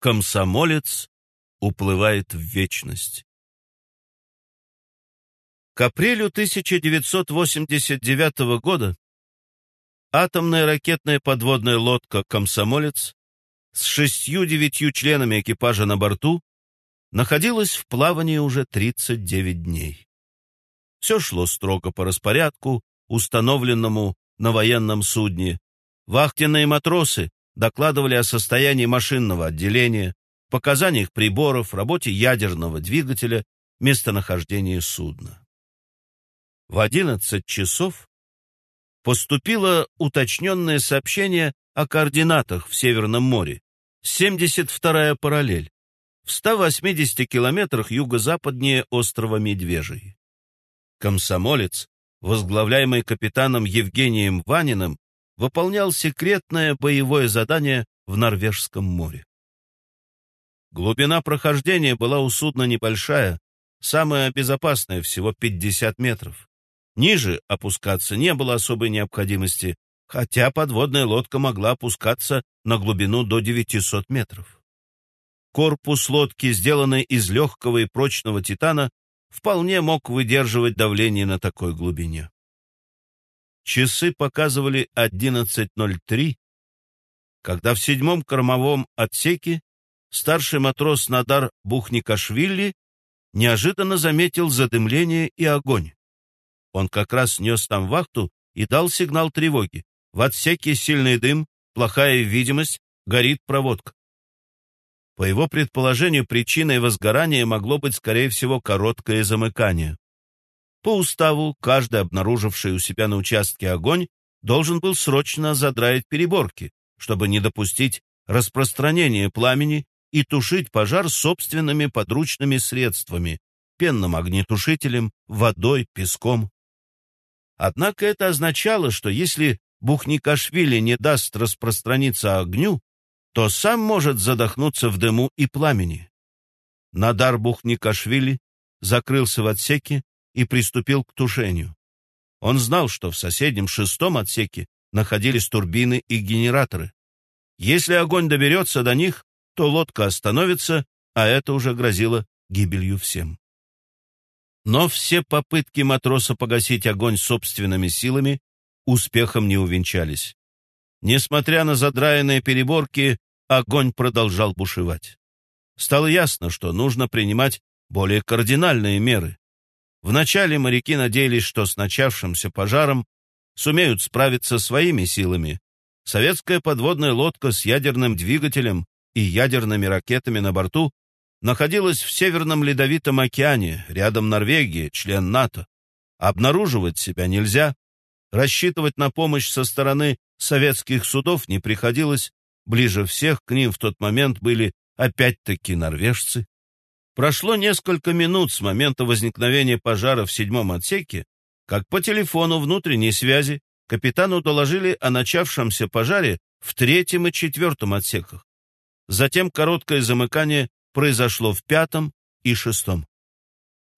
Комсомолец уплывает в вечность. К апрелю 1989 года атомная ракетная подводная лодка «Комсомолец» с шестью-девятью членами экипажа на борту находилась в плавании уже 39 дней. Все шло строго по распорядку, установленному на военном судне. Вахтенные матросы докладывали о состоянии машинного отделения, показаниях приборов, работе ядерного двигателя, местонахождении судна. В 11 часов поступило уточненное сообщение о координатах в Северном море. 72-я параллель, в 180 километрах юго-западнее острова Медвежий. Комсомолец, возглавляемый капитаном Евгением Ваниным, выполнял секретное боевое задание в Норвежском море. Глубина прохождения была у судна небольшая, самая безопасная, всего 50 метров. Ниже опускаться не было особой необходимости, хотя подводная лодка могла опускаться на глубину до 900 метров. Корпус лодки, сделанный из легкого и прочного титана, вполне мог выдерживать давление на такой глубине. Часы показывали 11.03, когда в седьмом кормовом отсеке старший матрос Надар Бухникашвили неожиданно заметил задымление и огонь. Он как раз нес там вахту и дал сигнал тревоги. В отсеке сильный дым, плохая видимость, горит проводка. По его предположению, причиной возгорания могло быть, скорее всего, короткое замыкание. По уставу, каждый, обнаруживший у себя на участке огонь, должен был срочно задраить переборки, чтобы не допустить распространения пламени и тушить пожар собственными подручными средствами, пенным огнетушителем, водой, песком. Однако это означало, что если Бухникашвили не даст распространиться огню, то сам может задохнуться в дыму и пламени. Надар Бухникашвили закрылся в отсеке и приступил к тушению. Он знал, что в соседнем шестом отсеке находились турбины и генераторы. Если огонь доберется до них, то лодка остановится, а это уже грозило гибелью всем. Но все попытки матроса погасить огонь собственными силами успехом не увенчались. Несмотря на задраенные переборки, огонь продолжал бушевать. Стало ясно, что нужно принимать более кардинальные меры. Вначале моряки надеялись, что с начавшимся пожаром сумеют справиться своими силами. Советская подводная лодка с ядерным двигателем и ядерными ракетами на борту находилась в Северном Ледовитом океане, рядом Норвегии, член НАТО. Обнаруживать себя нельзя, рассчитывать на помощь со стороны советских судов не приходилось, ближе всех к ним в тот момент были опять-таки норвежцы. Прошло несколько минут с момента возникновения пожара в седьмом отсеке, как по телефону внутренней связи капитану доложили о начавшемся пожаре в третьем и четвертом отсеках. Затем короткое замыкание произошло в пятом и шестом.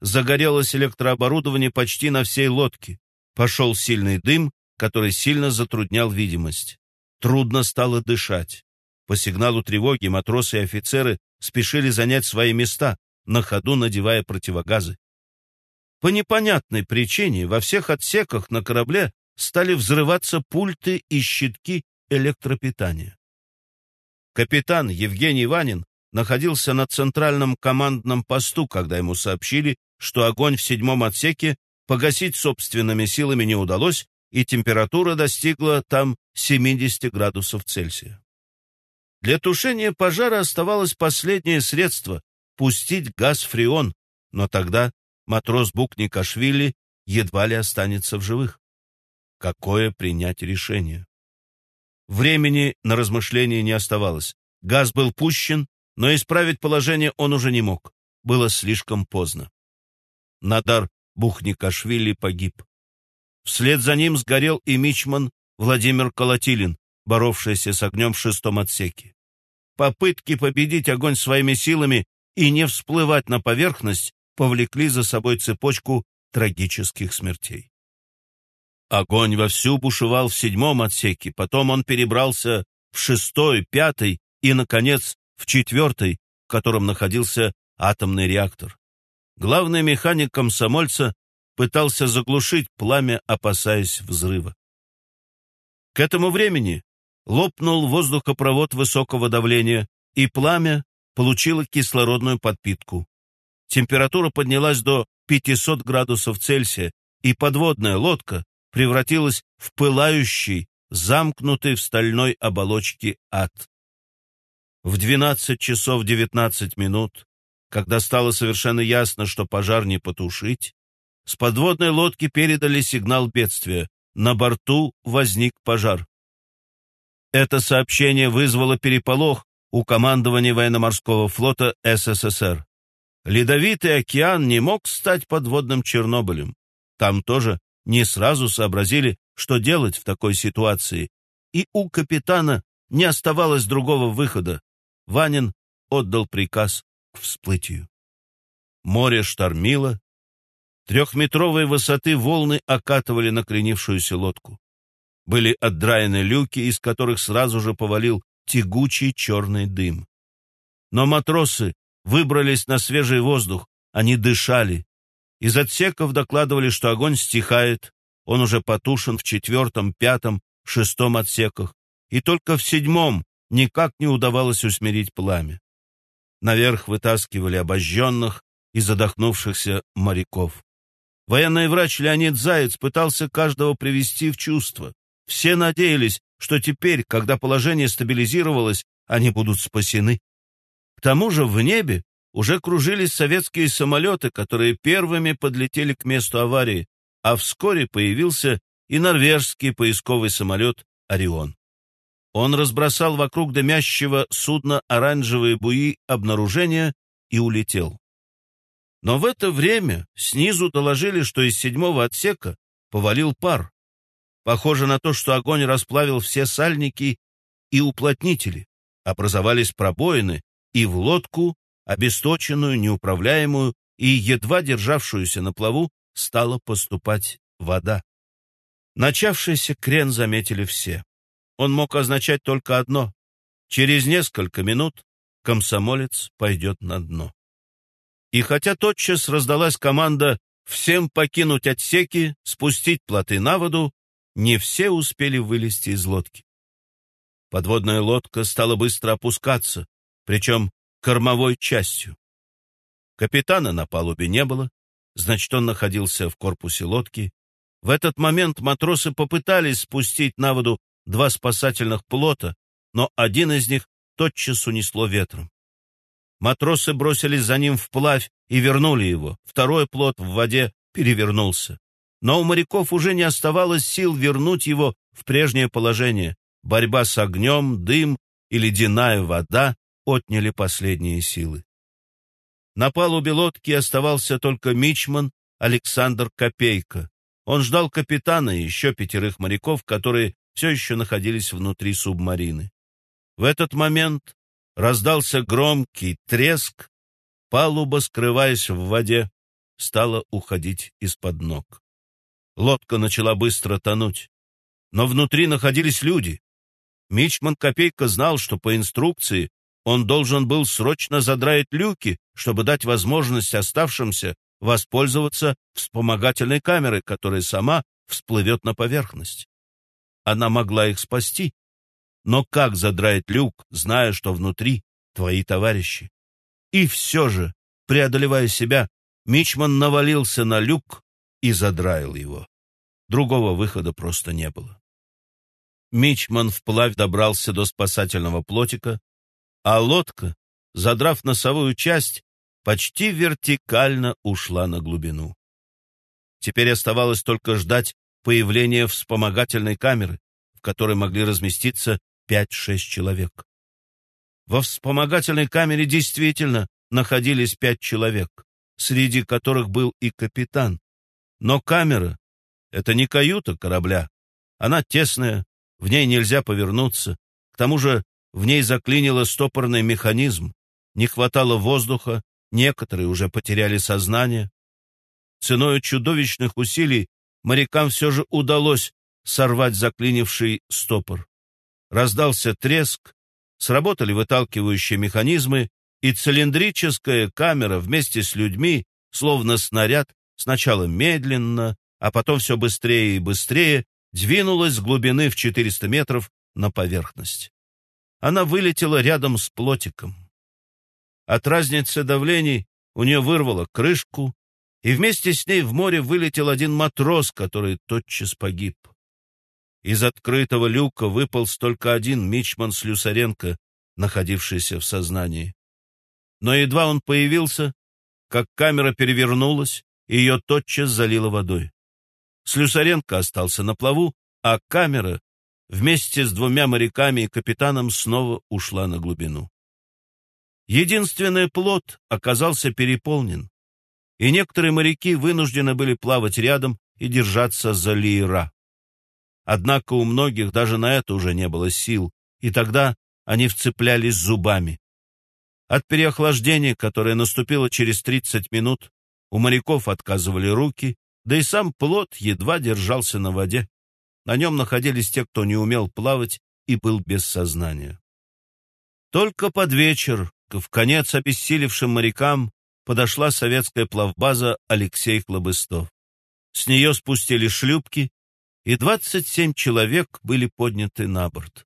Загорелось электрооборудование почти на всей лодке. Пошел сильный дым, который сильно затруднял видимость. Трудно стало дышать. По сигналу тревоги матросы и офицеры спешили занять свои места, на ходу надевая противогазы. По непонятной причине во всех отсеках на корабле стали взрываться пульты и щитки электропитания. Капитан Евгений Ванин находился на центральном командном посту, когда ему сообщили, что огонь в седьмом отсеке погасить собственными силами не удалось, и температура достигла там 70 градусов Цельсия. Для тушения пожара оставалось последнее средство — пустить газ фреон, но тогда матрос Букникашвили едва ли останется в живых. Какое принять решение? Времени на размышления не оставалось. Газ был пущен, но исправить положение он уже не мог. Было слишком поздно. Надар Бухникашвили погиб. Вслед за ним сгорел и мичман Владимир Колотилин, боровшийся с огнем в шестом отсеке. Попытки победить огонь своими силами и не всплывать на поверхность повлекли за собой цепочку трагических смертей. Огонь вовсю бушевал в седьмом отсеке, потом он перебрался в шестой, пятый и, наконец, в четвертой, в котором находился атомный реактор. Главный механик комсомольца пытался заглушить пламя, опасаясь взрыва. К этому времени лопнул воздухопровод высокого давления, и пламя получило кислородную подпитку. Температура поднялась до 500 градусов Цельсия, и подводная лодка превратилась в пылающий, замкнутый в стальной оболочке ад. В 12 часов 19 минут, когда стало совершенно ясно, что пожар не потушить, с подводной лодки передали сигнал бедствия. На борту возник пожар. Это сообщение вызвало переполох у командования военно-морского флота СССР. Ледовитый океан не мог стать подводным Чернобылем. Там тоже не сразу сообразили, что делать в такой ситуации, и у капитана не оставалось другого выхода. Ванин отдал приказ к всплытию. Море штормило, трехметровой высоты волны окатывали накренившуюся лодку. Были отдраены люки, из которых сразу же повалил тягучий черный дым. Но матросы выбрались на свежий воздух, они дышали. Из отсеков докладывали, что огонь стихает, он уже потушен в четвертом, пятом, шестом отсеках, и только в седьмом никак не удавалось усмирить пламя. Наверх вытаскивали обожженных и задохнувшихся моряков. Военный врач Леонид Заяц пытался каждого привести в чувство. Все надеялись, что теперь, когда положение стабилизировалось, они будут спасены. К тому же в небе уже кружились советские самолеты, которые первыми подлетели к месту аварии, а вскоре появился и норвежский поисковый самолет «Орион». Он разбросал вокруг дымящего судна оранжевые буи обнаружения и улетел. Но в это время снизу доложили, что из седьмого отсека повалил пар. Похоже на то, что огонь расплавил все сальники и уплотнители. Образовались пробоины, и в лодку, обесточенную, неуправляемую и едва державшуюся на плаву, стала поступать вода. Начавшийся крен заметили все. Он мог означать только одно. Через несколько минут комсомолец пойдет на дно. И хотя тотчас раздалась команда всем покинуть отсеки, спустить плоты на воду, не все успели вылезти из лодки. Подводная лодка стала быстро опускаться, причем кормовой частью. Капитана на палубе не было, значит, он находился в корпусе лодки. В этот момент матросы попытались спустить на воду два спасательных плота, но один из них тотчас унесло ветром. Матросы бросились за ним вплавь и вернули его. Второй плот в воде перевернулся. Но у моряков уже не оставалось сил вернуть его в прежнее положение. Борьба с огнем, дым и ледяная вода отняли последние силы. На палубе лодки оставался только мичман Александр Копейко. Он ждал капитана и еще пятерых моряков, которые все еще находились внутри субмарины. В этот момент раздался громкий треск, палуба, скрываясь в воде, стала уходить из-под ног. Лодка начала быстро тонуть, но внутри находились люди. Мичман Копейка знал, что по инструкции он должен был срочно задраить люки, чтобы дать возможность оставшимся воспользоваться вспомогательной камерой, которая сама всплывет на поверхность. Она могла их спасти. Но как задраить люк, зная, что внутри твои товарищи? И все же, преодолевая себя, Мичман навалился на люк и задраил его. Другого выхода просто не было. Мичман вплавь добрался до спасательного плотика, а лодка, задрав носовую часть, почти вертикально ушла на глубину. Теперь оставалось только ждать появления вспомогательной камеры, в которой могли разместиться 5-6 человек. Во вспомогательной камере действительно находились пять человек, среди которых был и капитан. Но камера — это не каюта корабля. Она тесная, в ней нельзя повернуться. К тому же в ней заклинило стопорный механизм, не хватало воздуха, некоторые уже потеряли сознание. Ценой чудовищных усилий морякам все же удалось сорвать заклинивший стопор. Раздался треск, Сработали выталкивающие механизмы, и цилиндрическая камера вместе с людьми, словно снаряд, сначала медленно, а потом все быстрее и быстрее, двинулась с глубины в 400 метров на поверхность. Она вылетела рядом с плотиком. От разницы давлений у нее вырвало крышку, и вместе с ней в море вылетел один матрос, который тотчас погиб. Из открытого люка выпал только один мичман Слюсаренко, находившийся в сознании. Но едва он появился, как камера перевернулась, и ее тотчас залило водой. Слюсаренко остался на плаву, а камера вместе с двумя моряками и капитаном снова ушла на глубину. Единственный плот оказался переполнен, и некоторые моряки вынуждены были плавать рядом и держаться за лиера. Однако у многих даже на это уже не было сил, и тогда они вцеплялись зубами. От переохлаждения, которое наступило через 30 минут, у моряков отказывали руки, да и сам плот едва держался на воде. На нем находились те, кто не умел плавать и был без сознания. Только под вечер, в конец обессилевшим морякам, подошла советская плавбаза Алексей Хлобыстов. С нее спустили шлюпки, и 27 человек были подняты на борт.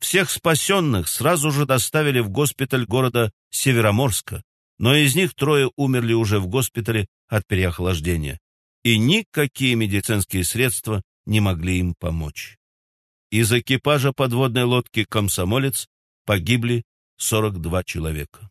Всех спасенных сразу же доставили в госпиталь города Североморска, но из них трое умерли уже в госпитале от переохлаждения, и никакие медицинские средства не могли им помочь. Из экипажа подводной лодки «Комсомолец» погибли 42 человека.